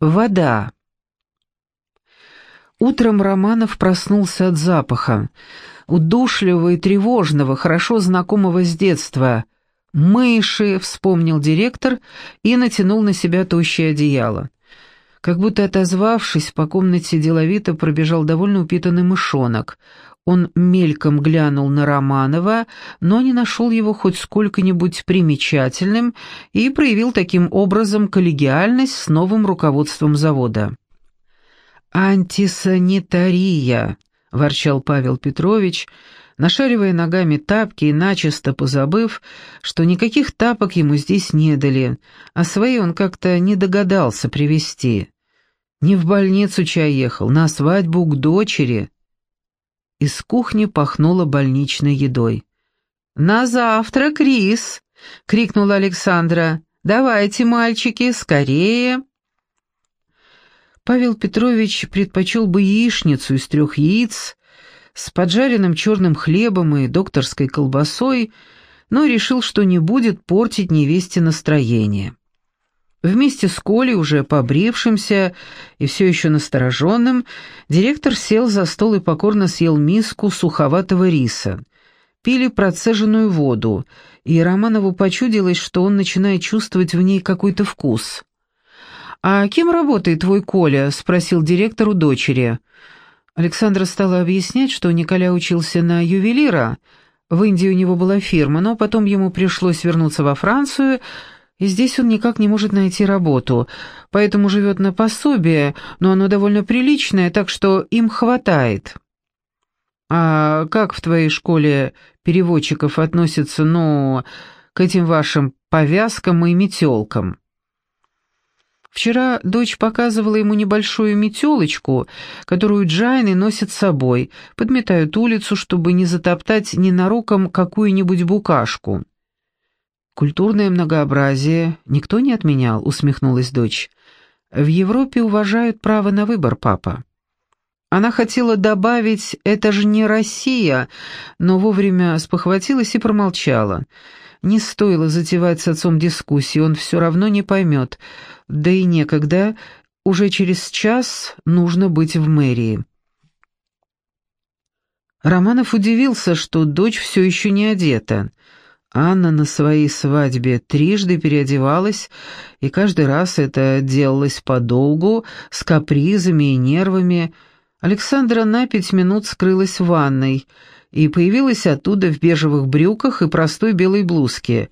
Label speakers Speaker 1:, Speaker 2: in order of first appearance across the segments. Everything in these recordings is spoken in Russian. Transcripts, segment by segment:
Speaker 1: Вода. Утром Романов проснулся от запаха, удушливого и тревожного, хорошо знакомого с детства. «Мыши», — вспомнил директор и натянул на себя тощее одеяло. Как будто отозвавшись, по комнате деловито пробежал довольно упитанный мышонок. Он мельком глянул на Романова, но не нашел его хоть сколько-нибудь примечательным и проявил таким образом коллегиальность с новым руководством завода. «Антисанитария», — ворчал Павел Петрович, нашаривая ногами тапки и начисто позабыв, что никаких тапок ему здесь не дали, а свои он как-то не догадался привезти. Не в больницу чай ехал, на свадьбу к дочери. Из кухни пахнуло больничной едой. «На завтрак, Рис!» — крикнула Александра. «Давайте, мальчики, скорее!» Павел Петрович предпочел бы яичницу из трех яиц с поджаренным черным хлебом и докторской колбасой, но решил, что не будет портить невесте настроение. Вместе с Колей, уже побрившимся и все еще настороженным, директор сел за стол и покорно съел миску суховатого риса. Пили процеженную воду, и Романову почудилось, что он начинает чувствовать в ней какой-то вкус. «А кем работает твой Коля?» — спросил директор у дочери. Александра стала объяснять, что Николя учился на ювелира. В Индии у него была фирма, но потом ему пришлось вернуться во Францию — и здесь он никак не может найти работу, поэтому живет на пособие, но оно довольно приличное, так что им хватает. А как в твоей школе переводчиков относятся, ну, к этим вашим повязкам и метелкам? Вчера дочь показывала ему небольшую метелочку, которую джайны носят с собой, подметают улицу, чтобы не затоптать ненароком какую-нибудь букашку. «Культурное многообразие никто не отменял», — усмехнулась дочь. «В Европе уважают право на выбор, папа». Она хотела добавить «это же не Россия», но вовремя спохватилась и промолчала. Не стоило затевать с отцом дискуссии, он все равно не поймет. Да и некогда, уже через час нужно быть в мэрии. Романов удивился, что дочь все еще не одета. Анна на своей свадьбе трижды переодевалась, и каждый раз это делалось подолгу, с капризами и нервами. Александра на пять минут скрылась в ванной и появилась оттуда в бежевых брюках и простой белой блузке.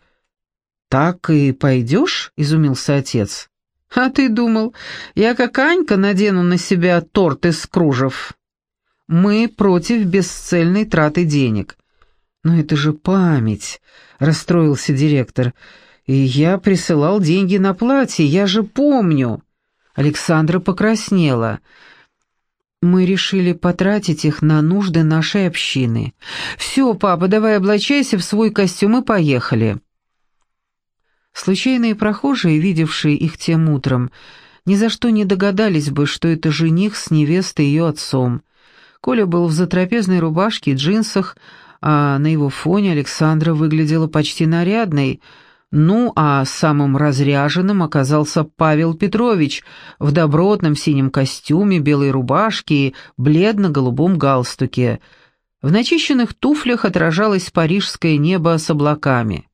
Speaker 1: «Так и пойдешь?» — изумился отец. «А ты думал, я как Анька надену на себя торт из кружев?» «Мы против бесцельной траты денег». «Но это же память», — расстроился директор. «И я присылал деньги на платье, я же помню». Александра покраснела. «Мы решили потратить их на нужды нашей общины. Все, папа, давай облачайся в свой костюм и поехали». Случайные прохожие, видевшие их тем утром, ни за что не догадались бы, что это жених с невестой ее отцом. Коля был в затрапезной рубашке и джинсах, а на его фоне Александра выглядела почти нарядной, ну а самым разряженным оказался Павел Петрович в добротном синем костюме, белой рубашке и бледно-голубом галстуке. В начищенных туфлях отражалось парижское небо с облаками.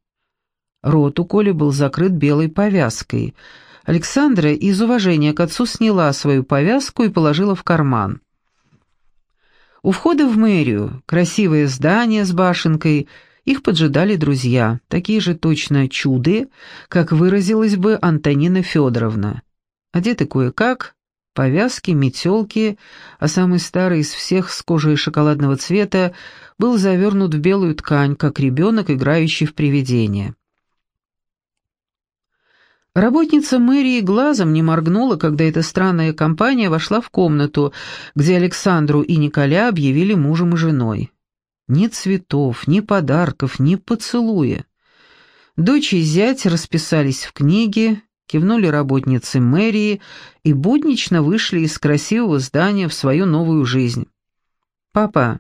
Speaker 1: Рот у Коли был закрыт белой повязкой. Александра из уважения к отцу сняла свою повязку и положила в карман. У входа в мэрию, красивое здание с башенкой, их поджидали друзья, такие же точно чуды, как выразилась бы Антонина Федоровна. Одеты кое-как, повязки, метелки, а самый старый из всех с кожей шоколадного цвета был завернут в белую ткань, как ребенок, играющий в привидение. Работница мэрии глазом не моргнула, когда эта странная компания вошла в комнату, где Александру и Николя объявили мужем и женой. Ни цветов, ни подарков, ни поцелуя. Дочь и зять расписались в книге, кивнули работницы мэрии и буднично вышли из красивого здания в свою новую жизнь. «Папа,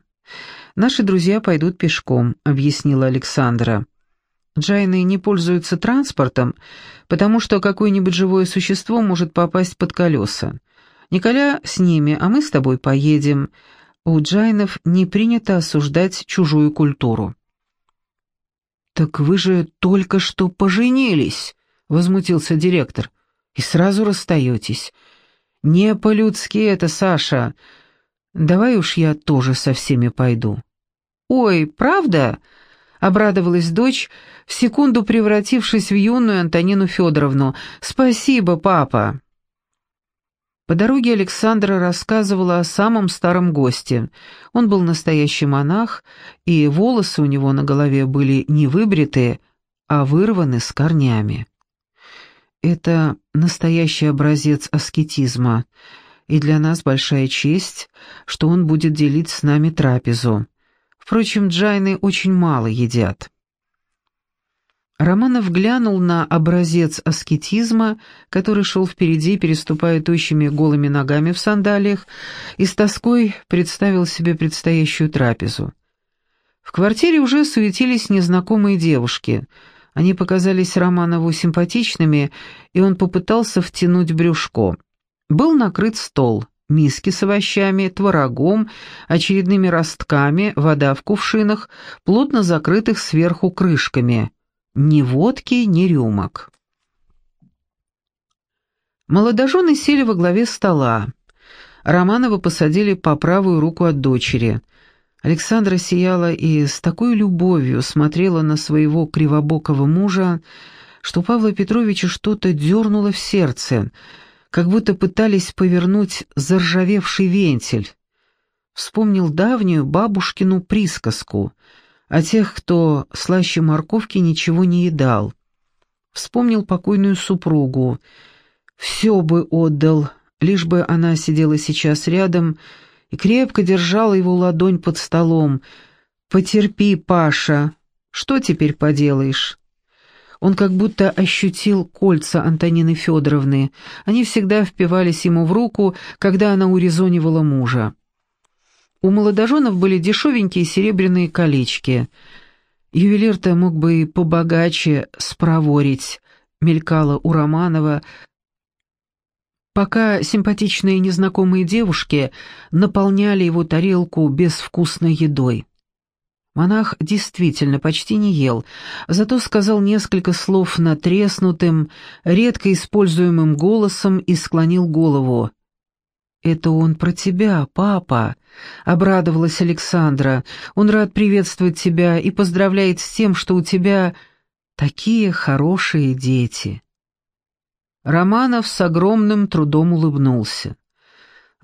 Speaker 1: наши друзья пойдут пешком», — объяснила Александра. Джайны не пользуются транспортом, потому что какое-нибудь живое существо может попасть под колеса. Николя с ними, а мы с тобой поедем. У джайнов не принято осуждать чужую культуру». «Так вы же только что поженились», — возмутился директор. «И сразу расстаетесь. Не по-людски это, Саша. Давай уж я тоже со всеми пойду». «Ой, правда?» — обрадовалась дочь, в секунду превратившись в юную Антонину Федоровну. «Спасибо, папа!» По дороге Александра рассказывала о самом старом госте. Он был настоящий монах, и волосы у него на голове были не выбритые, а вырваны с корнями. Это настоящий образец аскетизма, и для нас большая честь, что он будет делить с нами трапезу. Впрочем, джайны очень мало едят. Романов глянул на образец аскетизма, который шел впереди, переступая тощими голыми ногами в сандалиях, и с тоской представил себе предстоящую трапезу. В квартире уже суетились незнакомые девушки. Они показались Романову симпатичными, и он попытался втянуть брюшко. Был накрыт стол миски с овощами, творогом, очередными ростками, вода в кувшинах, плотно закрытых сверху крышками. Ни водки, ни рюмок. Молодожены сели во главе стола. Романова посадили по правую руку от дочери. Александра сияла и с такой любовью смотрела на своего кривобокого мужа, что Павла Петровича что-то дернуло в сердце — как будто пытались повернуть заржавевший вентиль. Вспомнил давнюю бабушкину присказку о тех, кто слаще морковки ничего не едал. Вспомнил покойную супругу. Все бы отдал, лишь бы она сидела сейчас рядом и крепко держала его ладонь под столом. «Потерпи, Паша, что теперь поделаешь?» Он как будто ощутил кольца Антонины Федоровны. Они всегда впивались ему в руку, когда она урезонивала мужа. У молодоженов были дешевенькие серебряные колечки. Ювелир-то мог бы и побогаче спроворить, мелькало у Романова, пока симпатичные незнакомые девушки наполняли его тарелку безвкусной едой. Монах действительно почти не ел, зато сказал несколько слов натреснутым, редко используемым голосом и склонил голову. «Это он про тебя, папа», — обрадовалась Александра. «Он рад приветствовать тебя и поздравляет с тем, что у тебя такие хорошие дети». Романов с огромным трудом улыбнулся.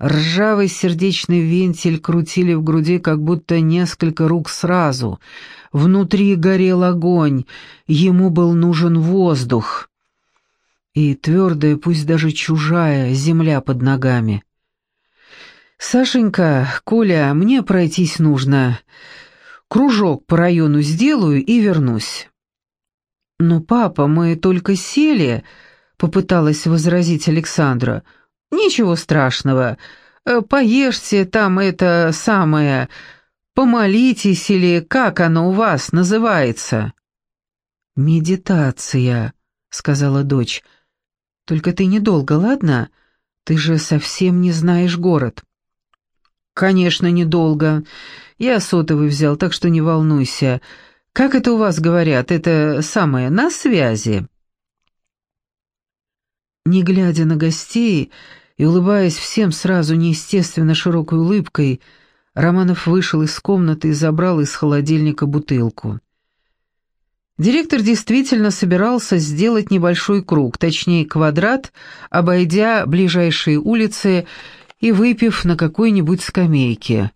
Speaker 1: Ржавый сердечный вентиль крутили в груди, как будто несколько рук сразу. Внутри горел огонь, ему был нужен воздух. И твердая, пусть даже чужая, земля под ногами. «Сашенька, Коля, мне пройтись нужно. Кружок по району сделаю и вернусь». «Но, папа, мы только сели», — попыталась возразить Александра. «Ничего страшного. Э, поешьте там это самое, помолитесь или как оно у вас называется?» «Медитация», — сказала дочь. «Только ты недолго, ладно? Ты же совсем не знаешь город». «Конечно, недолго. Я сотовый взял, так что не волнуйся. Как это у вас говорят? Это самое, на связи?» Не глядя на гостей и улыбаясь всем сразу неестественно широкой улыбкой, Романов вышел из комнаты и забрал из холодильника бутылку. Директор действительно собирался сделать небольшой круг, точнее квадрат, обойдя ближайшие улицы и выпив на какой-нибудь скамейке.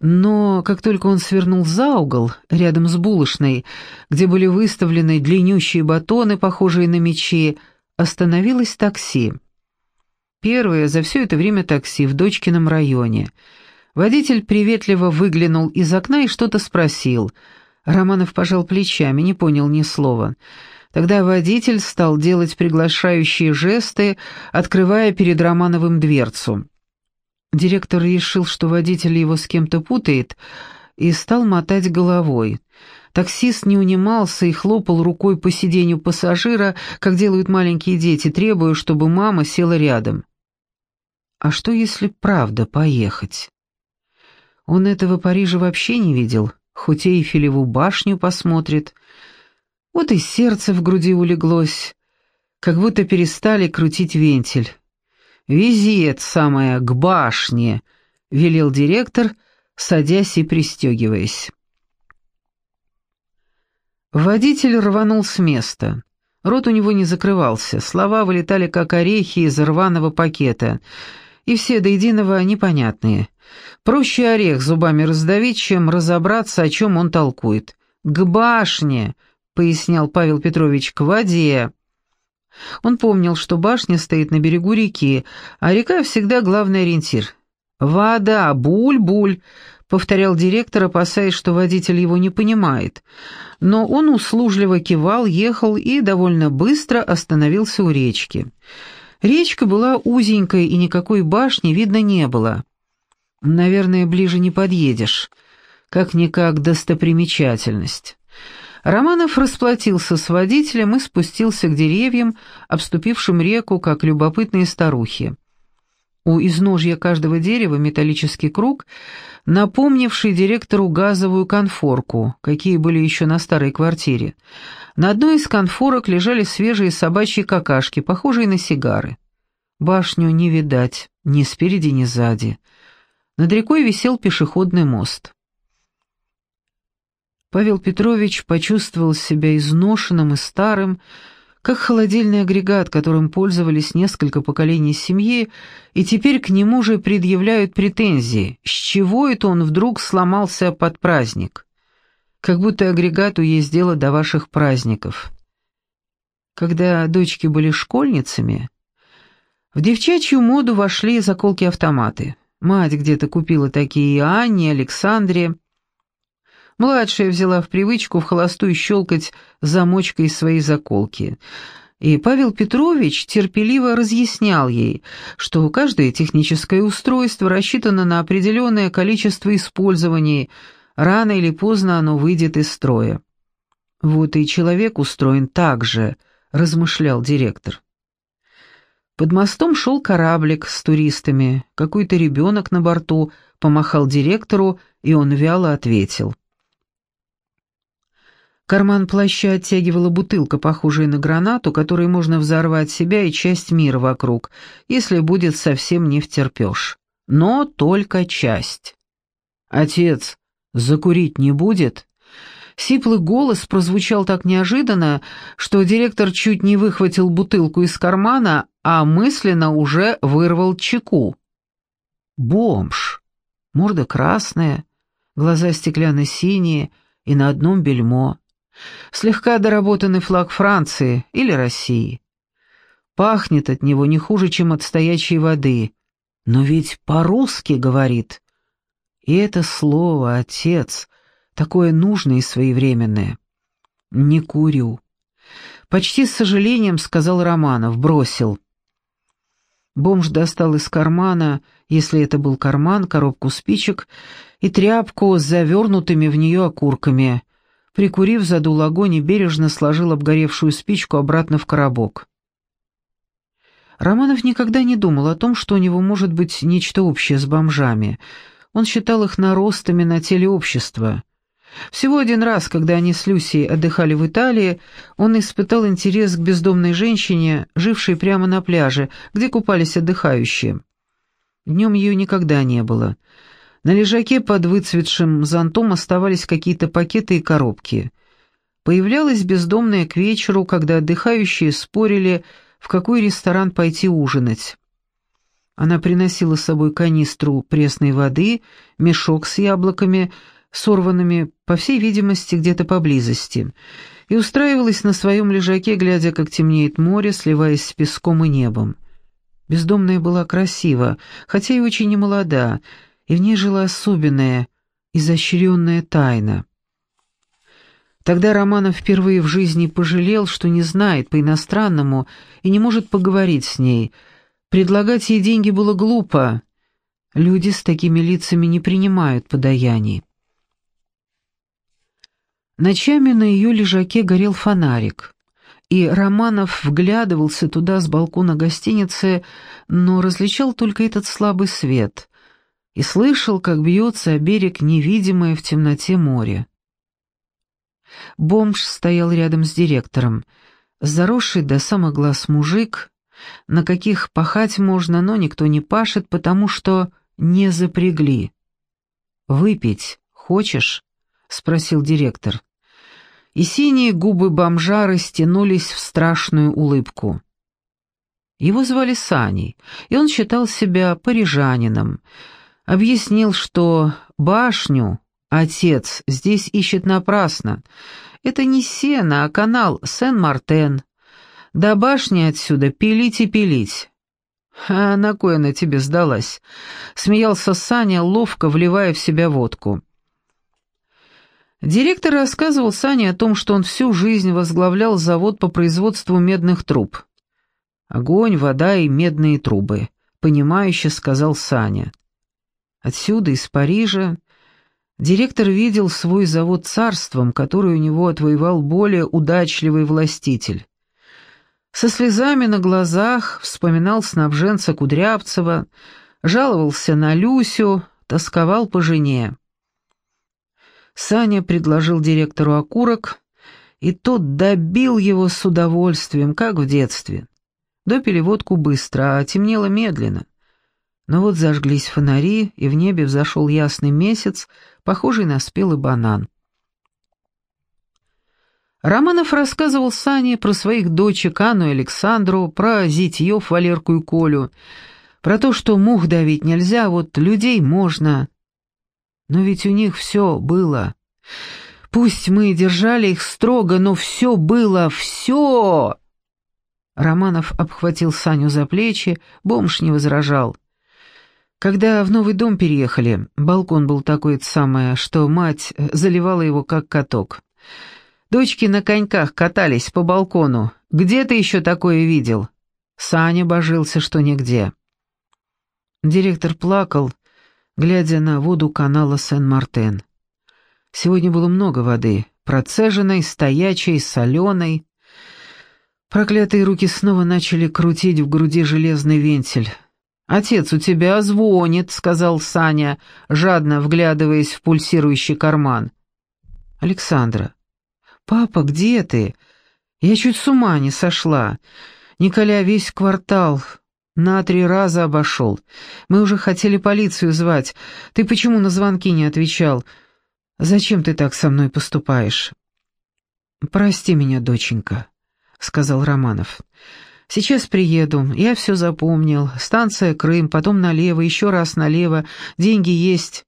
Speaker 1: Но как только он свернул за угол, рядом с булочной, где были выставлены длиннющие батоны, похожие на мечи, остановилось такси. Первое за все это время такси в дочкином районе. Водитель приветливо выглянул из окна и что-то спросил. Романов пожал плечами, не понял ни слова. Тогда водитель стал делать приглашающие жесты, открывая перед Романовым дверцу. Директор решил, что водитель его с кем-то путает, и стал мотать головой. Таксист не унимался и хлопал рукой по сиденью пассажира, как делают маленькие дети, требуя, чтобы мама села рядом. А что, если правда поехать? Он этого Парижа вообще не видел, хоть Эйфелеву башню посмотрит. Вот и сердце в груди улеглось, как будто перестали крутить вентиль. «Вези это самое к башне», — велел директор, садясь и пристегиваясь. Водитель рванул с места. Рот у него не закрывался, слова вылетали как орехи из рваного пакета, и все до единого непонятные. Проще орех зубами раздавить, чем разобраться, о чем он толкует. «К башне», — пояснял Павел Петрович, — «к воде». Он помнил, что башня стоит на берегу реки, а река всегда главный ориентир. «Вода, буль-буль», — повторял директор, опасаясь, что водитель его не понимает. Но он услужливо кивал, ехал и довольно быстро остановился у речки. Речка была узенькой, и никакой башни видно не было. «Наверное, ближе не подъедешь. Как-никак достопримечательность». Романов расплатился с водителем и спустился к деревьям, обступившим реку, как любопытные старухи. У изножья каждого дерева металлический круг, напомнивший директору газовую конфорку, какие были еще на старой квартире. На одной из конфорок лежали свежие собачьи какашки, похожие на сигары. Башню не видать, ни спереди, ни сзади. Над рекой висел пешеходный мост. Павел Петрович почувствовал себя изношенным и старым, как холодильный агрегат, которым пользовались несколько поколений семьи, и теперь к нему же предъявляют претензии, с чего это он вдруг сломался под праздник. Как будто агрегату есть дело до ваших праздников. Когда дочки были школьницами, в девчачью моду вошли заколки-автоматы. Мать где-то купила такие и Анне, Александре, Младшая взяла в привычку в холостую щелкать замочкой своей заколки. И Павел Петрович терпеливо разъяснял ей, что каждое техническое устройство рассчитано на определенное количество использований, рано или поздно оно выйдет из строя. «Вот и человек устроен так же», — размышлял директор. Под мостом шел кораблик с туристами, какой-то ребенок на борту помахал директору, и он вяло ответил. Карман плаща оттягивала бутылка, похожая на гранату, которой можно взорвать себя и часть мира вокруг, если будет совсем не втерпешь. Но только часть. «Отец, закурить не будет?» Сиплый голос прозвучал так неожиданно, что директор чуть не выхватил бутылку из кармана, а мысленно уже вырвал чеку. Бомж. Морда красная, глаза стеклянно-синие и на одном бельмо. Слегка доработанный флаг Франции или России. Пахнет от него не хуже, чем от стоячей воды. Но ведь по-русски говорит. И это слово «отец» такое нужное и своевременное. «Не курю». Почти с сожалением сказал Романов, бросил. Бомж достал из кармана, если это был карман, коробку спичек и тряпку с завернутыми в нее окурками. Прикурив, задул огонь и бережно сложил обгоревшую спичку обратно в коробок. Романов никогда не думал о том, что у него может быть нечто общее с бомжами. Он считал их наростами на теле общества. Всего один раз, когда они с Люсией отдыхали в Италии, он испытал интерес к бездомной женщине, жившей прямо на пляже, где купались отдыхающие. Днем ее никогда не было. На лежаке под выцветшим зонтом оставались какие-то пакеты и коробки. Появлялась бездомная к вечеру, когда отдыхающие спорили, в какой ресторан пойти ужинать. Она приносила с собой канистру пресной воды, мешок с яблоками, сорванными, по всей видимости, где-то поблизости, и устраивалась на своем лежаке, глядя, как темнеет море, сливаясь с песком и небом. Бездомная была красива, хотя и очень немолода, и в ней жила особенная, изощренная тайна. Тогда Романов впервые в жизни пожалел, что не знает по-иностранному и не может поговорить с ней. Предлагать ей деньги было глупо. Люди с такими лицами не принимают подаяний. Ночами на ее лежаке горел фонарик, и Романов вглядывался туда с балкона гостиницы, но различал только этот слабый свет и слышал, как бьется о берег невидимое в темноте море. Бомж стоял рядом с директором, заросший до самых глаз мужик, на каких пахать можно, но никто не пашет, потому что не запрягли. «Выпить хочешь?» — спросил директор. И синие губы бомжа растянулись в страшную улыбку. Его звали Саней, и он считал себя парижанином. Объяснил, что башню отец здесь ищет напрасно. Это не сено, а канал Сен-Мартен. До башни отсюда пилить и пилить. «А на кой она тебе сдалась?» — смеялся Саня, ловко вливая в себя водку. Директор рассказывал Сане о том, что он всю жизнь возглавлял завод по производству медных труб. «Огонь, вода и медные трубы», — понимающе сказал Саня. Отсюда, из Парижа, директор видел свой завод царством, который у него отвоевал более удачливый властитель. Со слезами на глазах вспоминал снабженца Кудрявцева, жаловался на Люсю, тосковал по жене. Саня предложил директору окурок, и тот добил его с удовольствием, как в детстве. Допили водку быстро, а темнело медленно. Но вот зажглись фонари, и в небе взошел ясный месяц, похожий на спелый банан. Романов рассказывал Сане про своих дочек Анну и Александру, про зятьев Валерку и Колю, про то, что мух давить нельзя, вот людей можно. Но ведь у них все было. Пусть мы держали их строго, но все было, все! Романов обхватил Саню за плечи, бомж не возражал. Когда в новый дом переехали, балкон был такой самое, что мать заливала его как каток. Дочки на коньках катались по балкону. Где ты еще такое видел?» Саня божился, что нигде. Директор плакал, глядя на воду канала Сен-Мартен. Сегодня было много воды, процеженной, стоячей, соленой. Проклятые руки снова начали крутить в груди железный вентиль. «Отец у тебя звонит», — сказал Саня, жадно вглядываясь в пульсирующий карман. «Александра, «Папа, где ты? Я чуть с ума не сошла. Николя весь квартал на три раза обошел. Мы уже хотели полицию звать. Ты почему на звонки не отвечал? Зачем ты так со мной поступаешь?» «Прости меня, доченька», — сказал Романов. «Сейчас приеду. Я все запомнил. Станция Крым, потом налево, еще раз налево. Деньги есть».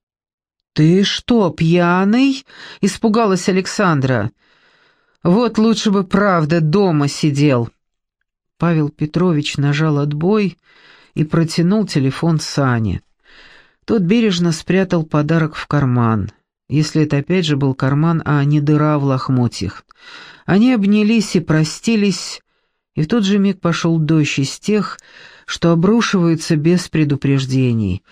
Speaker 1: «Ты что, пьяный?» — испугалась Александра. Вот лучше бы правда дома сидел. Павел Петрович нажал отбой и протянул телефон Сане. Тот бережно спрятал подарок в карман, если это опять же был карман, а не дыра в лохмотьях. Они обнялись и простились, и в тот же миг пошел дождь из тех, что обрушиваются без предупреждений,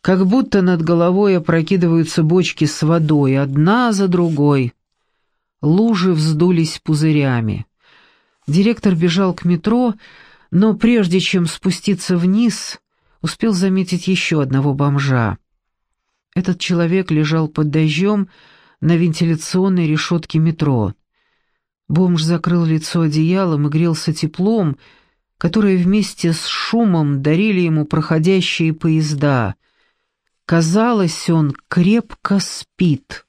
Speaker 1: как будто над головой опрокидываются бочки с водой, одна за другой. Лужи вздулись пузырями. Директор бежал к метро, но прежде чем спуститься вниз, успел заметить еще одного бомжа. Этот человек лежал под дождем на вентиляционной решетке метро. Бомж закрыл лицо одеялом и грелся теплом, которое вместе с шумом дарили ему проходящие поезда. Казалось, он крепко спит.